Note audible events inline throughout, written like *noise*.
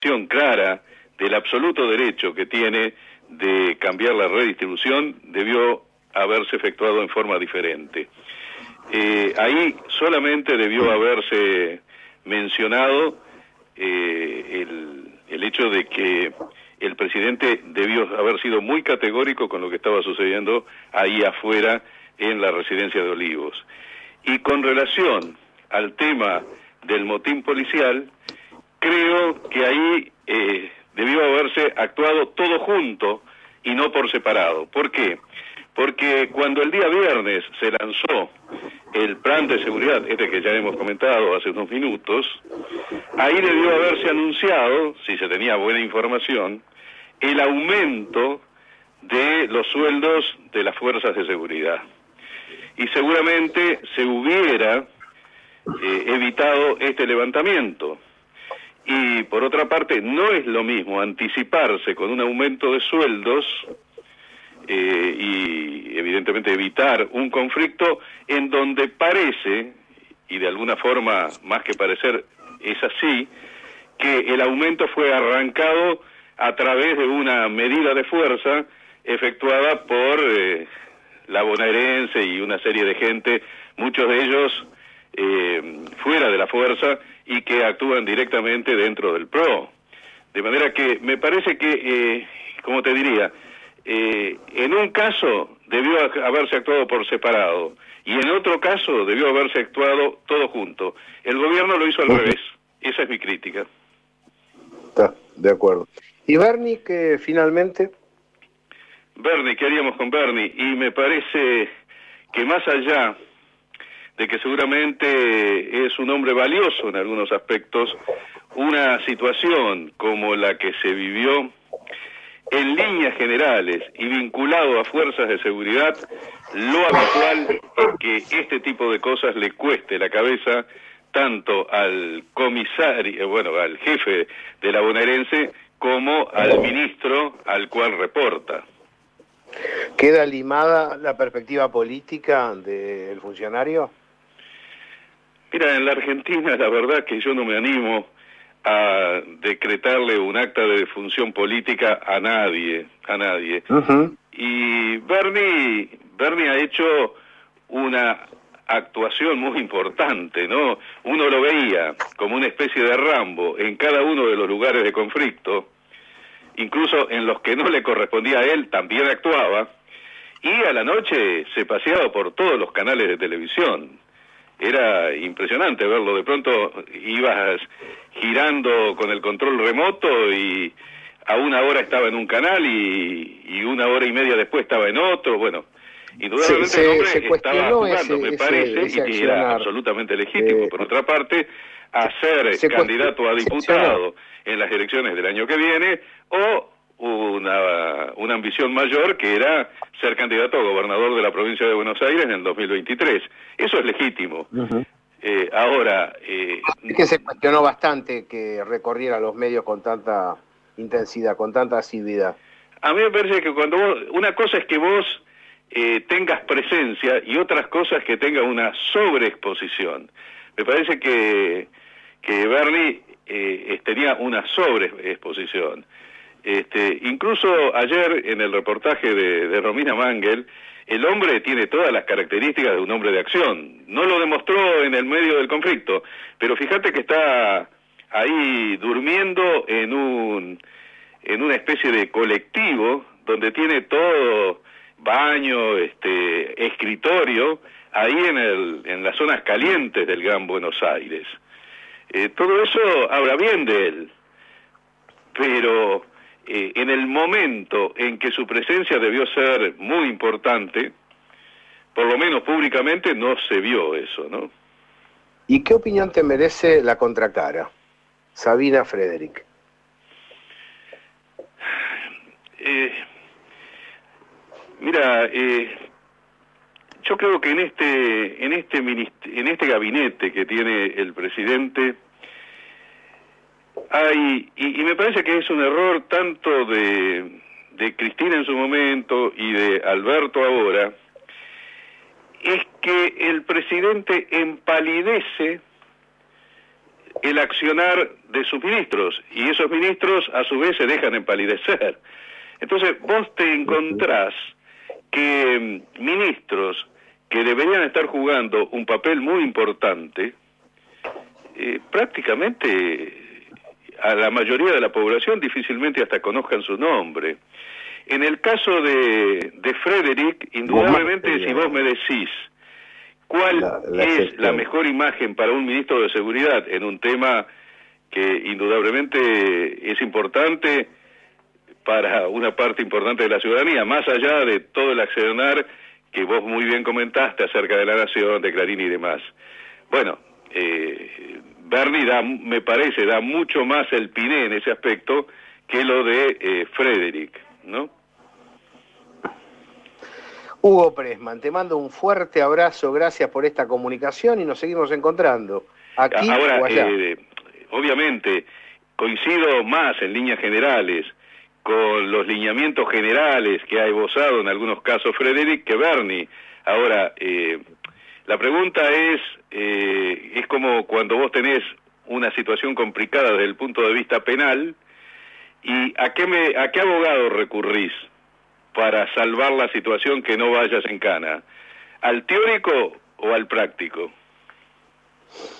clara del absoluto derecho que tiene de cambiar la redistribución debió haberse efectuado en forma diferente. Eh, ahí solamente debió haberse mencionado eh, el, el hecho de que el presidente debió haber sido muy categórico con lo que estaba sucediendo ahí afuera en la residencia de Olivos. Y con relación al tema del motín policial, creo que ahí eh, debió haberse actuado todo junto y no por separado. ¿Por qué? Porque cuando el día viernes se lanzó el plan de seguridad, este que ya hemos comentado hace unos minutos, ahí debió haberse anunciado, si se tenía buena información, el aumento de los sueldos de las fuerzas de seguridad. Y seguramente se hubiera eh, evitado este levantamiento. Y por otra parte, no es lo mismo anticiparse con un aumento de sueldos eh, y evidentemente evitar un conflicto en donde parece, y de alguna forma más que parecer es así, que el aumento fue arrancado a través de una medida de fuerza efectuada por eh, la bonaerense y una serie de gente, muchos de ellos eh, fuera de la fuerza y que actúan directamente dentro del PRO. De manera que me parece que, eh, como te diría, eh, en un caso debió haberse actuado por separado y en otro caso debió haberse actuado todo junto. El gobierno lo hizo al revés. Esa es mi crítica. Está, de acuerdo. ¿Y Bernie que finalmente? Bernie, ¿qué haríamos con Bernie? Y me parece que más allá de que seguramente es un hombre valioso en algunos aspectos, una situación como la que se vivió en líneas generales y vinculado a fuerzas de seguridad, lo habitual es que este tipo de cosas le cueste la cabeza tanto al comisario, bueno, al jefe de la bonaerense, como al ministro al cual reporta. ¿Queda limada la perspectiva política del funcionario? Mira, en la Argentina la verdad que yo no me animo a decretarle un acta de función política a nadie, a nadie. Y Bernie, Bernie ha hecho una actuación muy importante, ¿no? Uno lo veía como una especie de Rambo en cada uno de los lugares de conflicto, incluso en los que no le correspondía a él también actuaba, y a la noche se paseaba por todos los canales de televisión era impresionante verlo. De pronto ibas girando con el control remoto y a una hora estaba en un canal y, una hora y media después estaba en otro. Bueno, indudablemente el hombre estaba jugando, me parece, y era absolutamente legítimo. Por otra parte, a ser candidato a diputado en las elecciones del año que viene o una, una ambición mayor que era ser candidato a gobernador de la provincia de Buenos Aires en el 2023. Eso es legítimo. eh, ahora... Eh, es que se cuestionó bastante que recorriera los medios con tanta intensidad, con tanta asiduidad. A mí me parece que cuando vos, una cosa es que vos eh, tengas presencia y otras cosas que tenga una sobreexposición. Me parece que, que Bernie eh, tenía una sobreexposición. Este, incluso ayer en el reportaje de, Romina Mangel, el hombre tiene todas las características de un hombre de acción. No lo demostró en el medio del conflicto, pero fíjate que está ahí durmiendo en un en una especie de colectivo donde tiene todo baño, este escritorio ahí en el en las zonas calientes del Gran Buenos Aires. Eh, todo eso habla bien de él, pero eh, en el momento en que su presencia debió ser muy importante, por lo menos públicamente no se vio eso, ¿no? ¿Y qué opinión te merece la contracara, Sabina Frederick? Eh, mira, eh, yo creo que en este en este en este gabinete que tiene el presidente hay, y, me parece que es un error tanto de, de Cristina en su momento y de Alberto ahora, es que el presidente empalidece el accionar de sus ministros y esos ministros a su vez se dejan empalidecer. Entonces vos te encontrás que mm, ministros que deberían estar jugando un papel muy importante, eh, prácticamente a la mayoría de la población difícilmente hasta conozcan su nombre. En el caso de, de Frederick, indudablemente si vos me decís cuál es la mejor imagen para un ministro de Seguridad en un tema que indudablemente es importante para una parte importante de la ciudadanía, más allá de todo el accionar que vos muy bien comentaste acerca de la nación, de Clarín y demás. Bueno, eh, Bernie da, me parece, da mucho más el piné en ese aspecto que lo de eh, Frederick, ¿no? Hugo Presman, te mando un fuerte abrazo, gracias por esta comunicación y nos seguimos encontrando. Aquí Ahora, eh, obviamente, coincido más en líneas generales con los lineamientos generales que ha esbozado en algunos casos Frederick que Bernie. Ahora, eh, la pregunta es, eh, es como cuando vos tenés una situación complicada desde el punto de vista penal, ¿y a qué, me, a qué abogado recurrís para salvar la situación que no vayas en cana? ¿Al teórico o al práctico?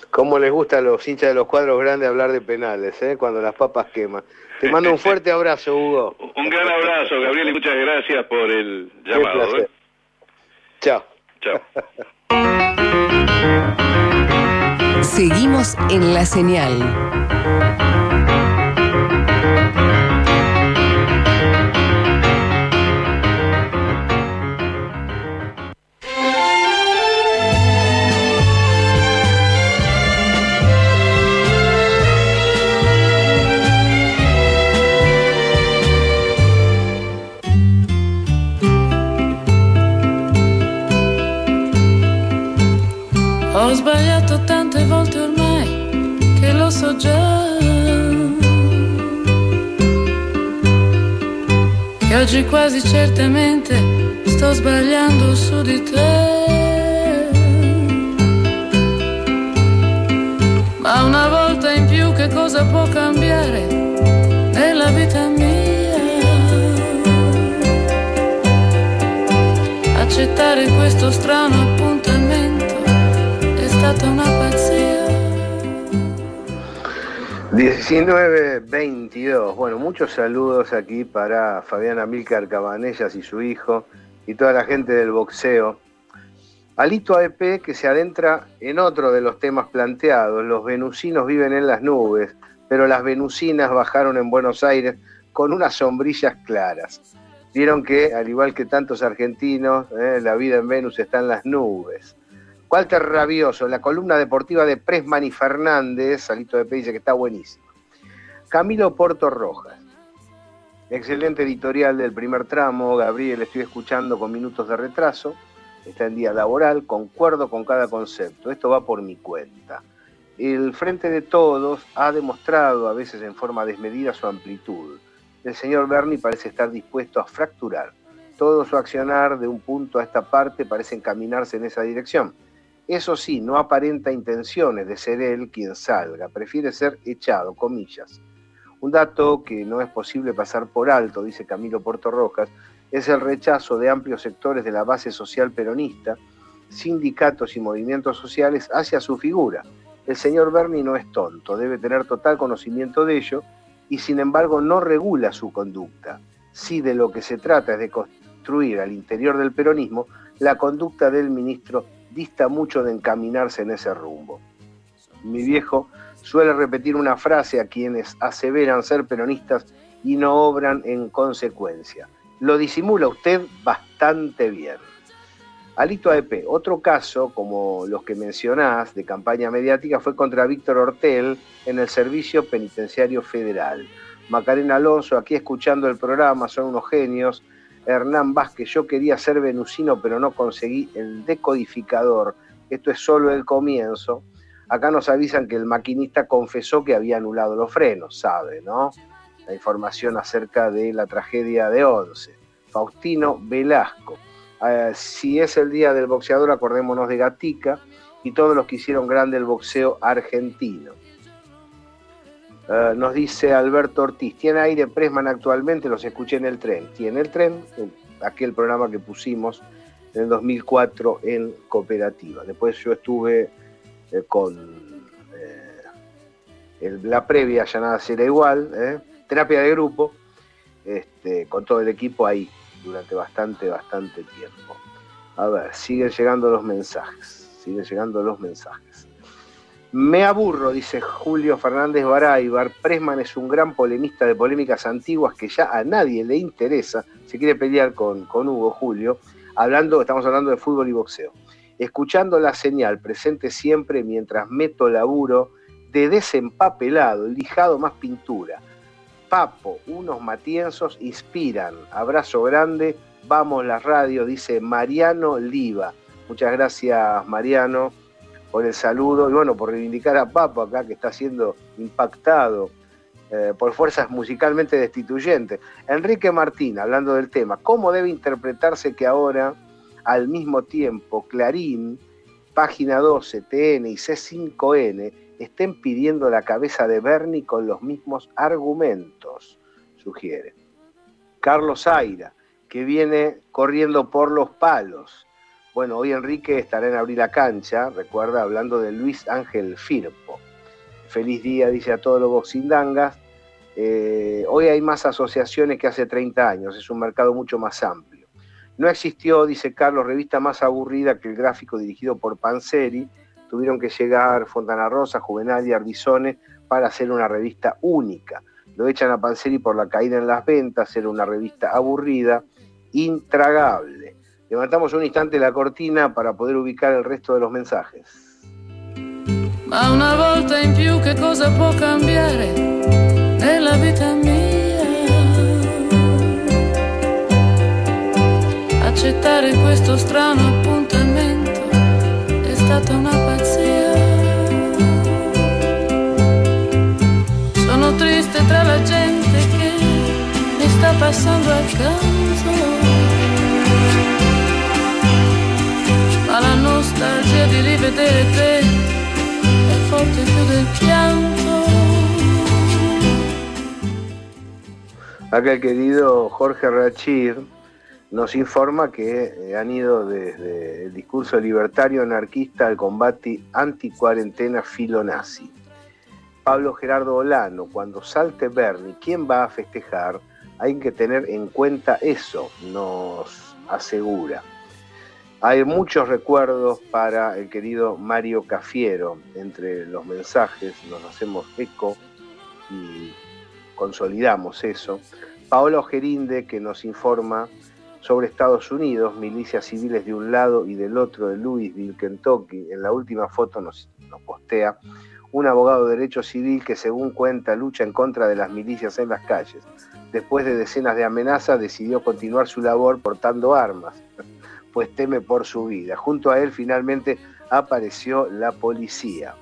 ¿Cómo les gusta a los hinchas de los cuadros grandes hablar de penales, eh? cuando las papas queman? Te mando un *laughs* fuerte abrazo, Hugo. un gran abrazo, Gabriel, y muchas gracias por el llamado. ¿eh? Chao. Chao. *laughs* Seguimos en la señal. Oggi quasi certamente sto sbagliando su di te. Ma una volta in più che cosa può cambiare nella vita mia? Accettare questo strano 1922. Bueno, muchos saludos aquí para Fabián Amílcar Cabanellas y su hijo y toda la gente del boxeo. Alito AEP que se adentra en otro de los temas planteados. Los venusinos viven en las nubes, pero las venusinas bajaron en Buenos Aires con unas sombrillas claras. Vieron que, al igual que tantos argentinos, eh, la vida en Venus está en las nubes. Walter Rabioso, la columna deportiva de Presman y Fernández, Salito de P dice que está buenísimo. Camilo Porto Rojas, excelente editorial del primer tramo, Gabriel, estoy escuchando con minutos de retraso, está en día laboral, concuerdo con cada concepto, esto va por mi cuenta. El Frente de Todos ha demostrado, a veces en forma desmedida, su amplitud. El señor Berni parece estar dispuesto a fracturar. Todo su accionar de un punto a esta parte parece encaminarse en esa dirección eso sí, no aparenta intenciones de ser él quien salga, prefiere ser echado, comillas. Un dato que no es posible pasar por alto, dice Camilo Rojas, es el rechazo de amplios sectores de la base social peronista, sindicatos y movimientos sociales hacia su figura. El señor Berni no es tonto, debe tener total conocimiento de ello y sin embargo no regula su conducta. Si de lo que se trata es de construir al interior del peronismo la conducta del ministro dista mucho de encaminarse en ese rumbo. Mi viejo suele repetir una frase a quienes aseveran ser peronistas y no obran en consecuencia. Lo disimula usted bastante bien. Alito AEP, otro caso, como los que mencionás, de campaña mediática, fue contra Víctor Hortel en el Servicio Penitenciario Federal. Macarena Alonso, aquí escuchando el programa, son unos genios, Hernán Vázquez, yo quería ser venusino pero no conseguí el decodificador. Esto es solo el comienzo. Acá nos avisan que el maquinista confesó que había anulado los frenos, sabe, ¿no? La información acerca de la tragedia de Once. Faustino Velasco. Eh, si es el día del boxeador, acordémonos de Gatica y todos los que hicieron grande el boxeo argentino. Eh, nos dice Alberto Ortiz, ¿tiene aire Presman actualmente? Los escuché en el tren. Tiene el tren, aquel programa que pusimos en el 2004 en Cooperativa. Después yo estuve eh, con eh, la previa, ya nada será igual, terapia de grupo, este, con todo el equipo ahí durante bastante, bastante tiempo. A ver, siguen llegando los mensajes, siguen llegando los mensajes. Me aburro, dice Julio Fernández Baraybar. Presman es un gran polemista de polémicas antiguas que ya a nadie le interesa. Se quiere pelear con, con Hugo Julio. Hablando, estamos hablando de fútbol y boxeo. Escuchando la señal, presente siempre mientras meto laburo de desempapelado, lijado más pintura. Papo, unos matienzos inspiran. Abrazo grande. Vamos la radio, dice Mariano Liva. Muchas gracias, Mariano por el saludo y bueno, por reivindicar a Papo acá que está siendo impactado eh, por fuerzas musicalmente destituyentes. Enrique Martín, hablando del tema, ¿cómo debe interpretarse que ahora, al mismo tiempo, Clarín, Página 12, TN y C5N estén pidiendo la cabeza de Bernie con los mismos argumentos? Sugiere. Carlos Aira, que viene corriendo por los palos bueno, hoy Enrique estará en Abrir la Cancha, recuerda, hablando de Luis Ángel Firpo. Feliz día, dice a todos los boxindangas. Eh, hoy hay más asociaciones que hace 30 años, es un mercado mucho más amplio. No existió, dice Carlos, revista más aburrida que el gráfico dirigido por Panseri. Tuvieron que llegar Fontana Rosa, Juvenal y Ardizone para hacer una revista única. Lo echan a Panseri por la caída en las ventas, era una revista aburrida, intragable. Levantamos un instante la cortina para poter ubicar el resto de los mensajes. Ma una volta in più che cosa può cambiare nella vita mia? Accettare questo strano appuntamento è stata una pazzia. Sono triste tra la gente che mi sta passando accanto. Acá el querido Jorge Rachir nos informa que eh, han ido desde el discurso libertario anarquista al combate anti-cuarentena filonazi. Pablo Gerardo Olano, cuando salte Bernie, ¿quién va a festejar? Hay que tener en cuenta eso, nos asegura. Hay muchos recuerdos para el querido Mario Cafiero. Entre los mensajes nos hacemos eco y consolidamos eso. Paolo Gerinde, que nos informa sobre Estados Unidos, milicias civiles de un lado y del otro de Louisville, Kentucky. En la última foto nos, nos postea un abogado de derecho civil que según cuenta lucha en contra de las milicias en las calles. Después de decenas de amenazas decidió continuar su labor portando armas pues teme por su vida. Junto a él finalmente apareció la policía.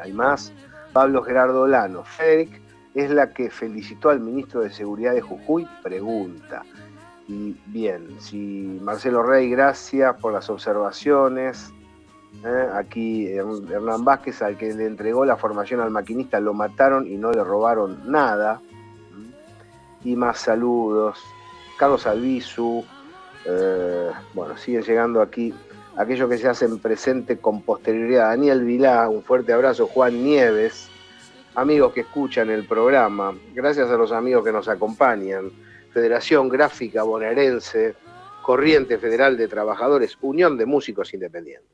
Hay más, Pablo Gerardo Lano. Federic es la que felicitó al ministro de Seguridad de Jujuy, pregunta. Y bien, si Marcelo Rey, gracias por las observaciones. ¿eh? aquí Hernán Vázquez, al que le entregó la formación al maquinista, lo mataron y no le robaron nada. Y más saludos. Carlos Albizu, eh, bueno, siguen llegando aquí aquellos que se hacen presente con posterioridad. Daniel Vilá, un fuerte abrazo. Juan Nieves, amigos que escuchan el programa, gracias a los amigos que nos acompañan. Federación Gráfica Bonaerense, Corriente Federal de Trabajadores, Unión de Músicos Independientes.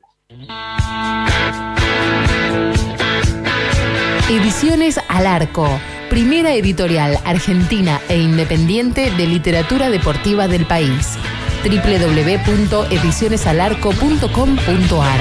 Ediciones al Arco, primera editorial argentina e independiente de literatura deportiva del país www.edicionesalarco.com.ar.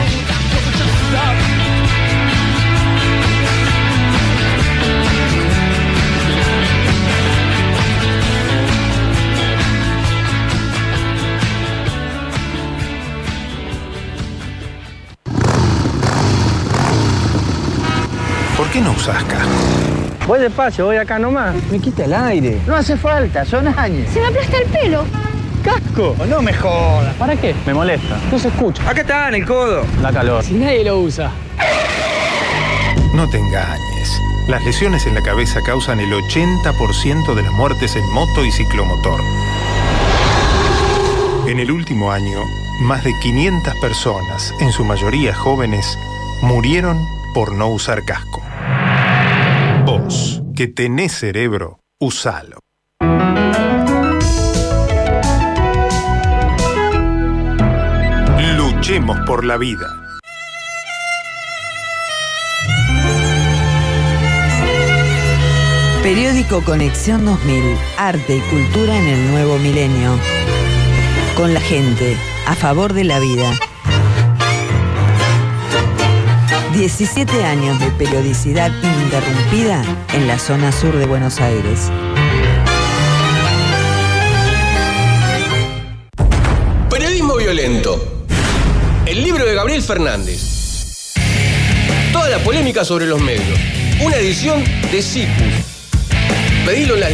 ¿Por qué no usas casco? Voy despacio, voy acá nomás. Me quita el aire. No hace falta, son años. Se me aplasta el pelo casco. No me jodas. ¿Para qué? Me molesta. No se escucha. Acá está, en el codo. Da calor. Si nadie lo usa. No te engañes. Las lesiones en la cabeza causan el 80% de las muertes en moto y ciclomotor. En el último año, más de 500 personas, en su mayoría jóvenes, murieron por no usar casco. Vos, que tenés cerebro, usalo. Luchemos por la vida. Periódico Conexión 2000, Arte y Cultura en el Nuevo Milenio. Con la gente, a favor de la vida. 17 años de periodicidad ininterrumpida en la zona sur de Buenos Aires. Periodismo violento. Fernández. Toda la polémica sobre los medios. Una edición de Cipus. Pedilo en las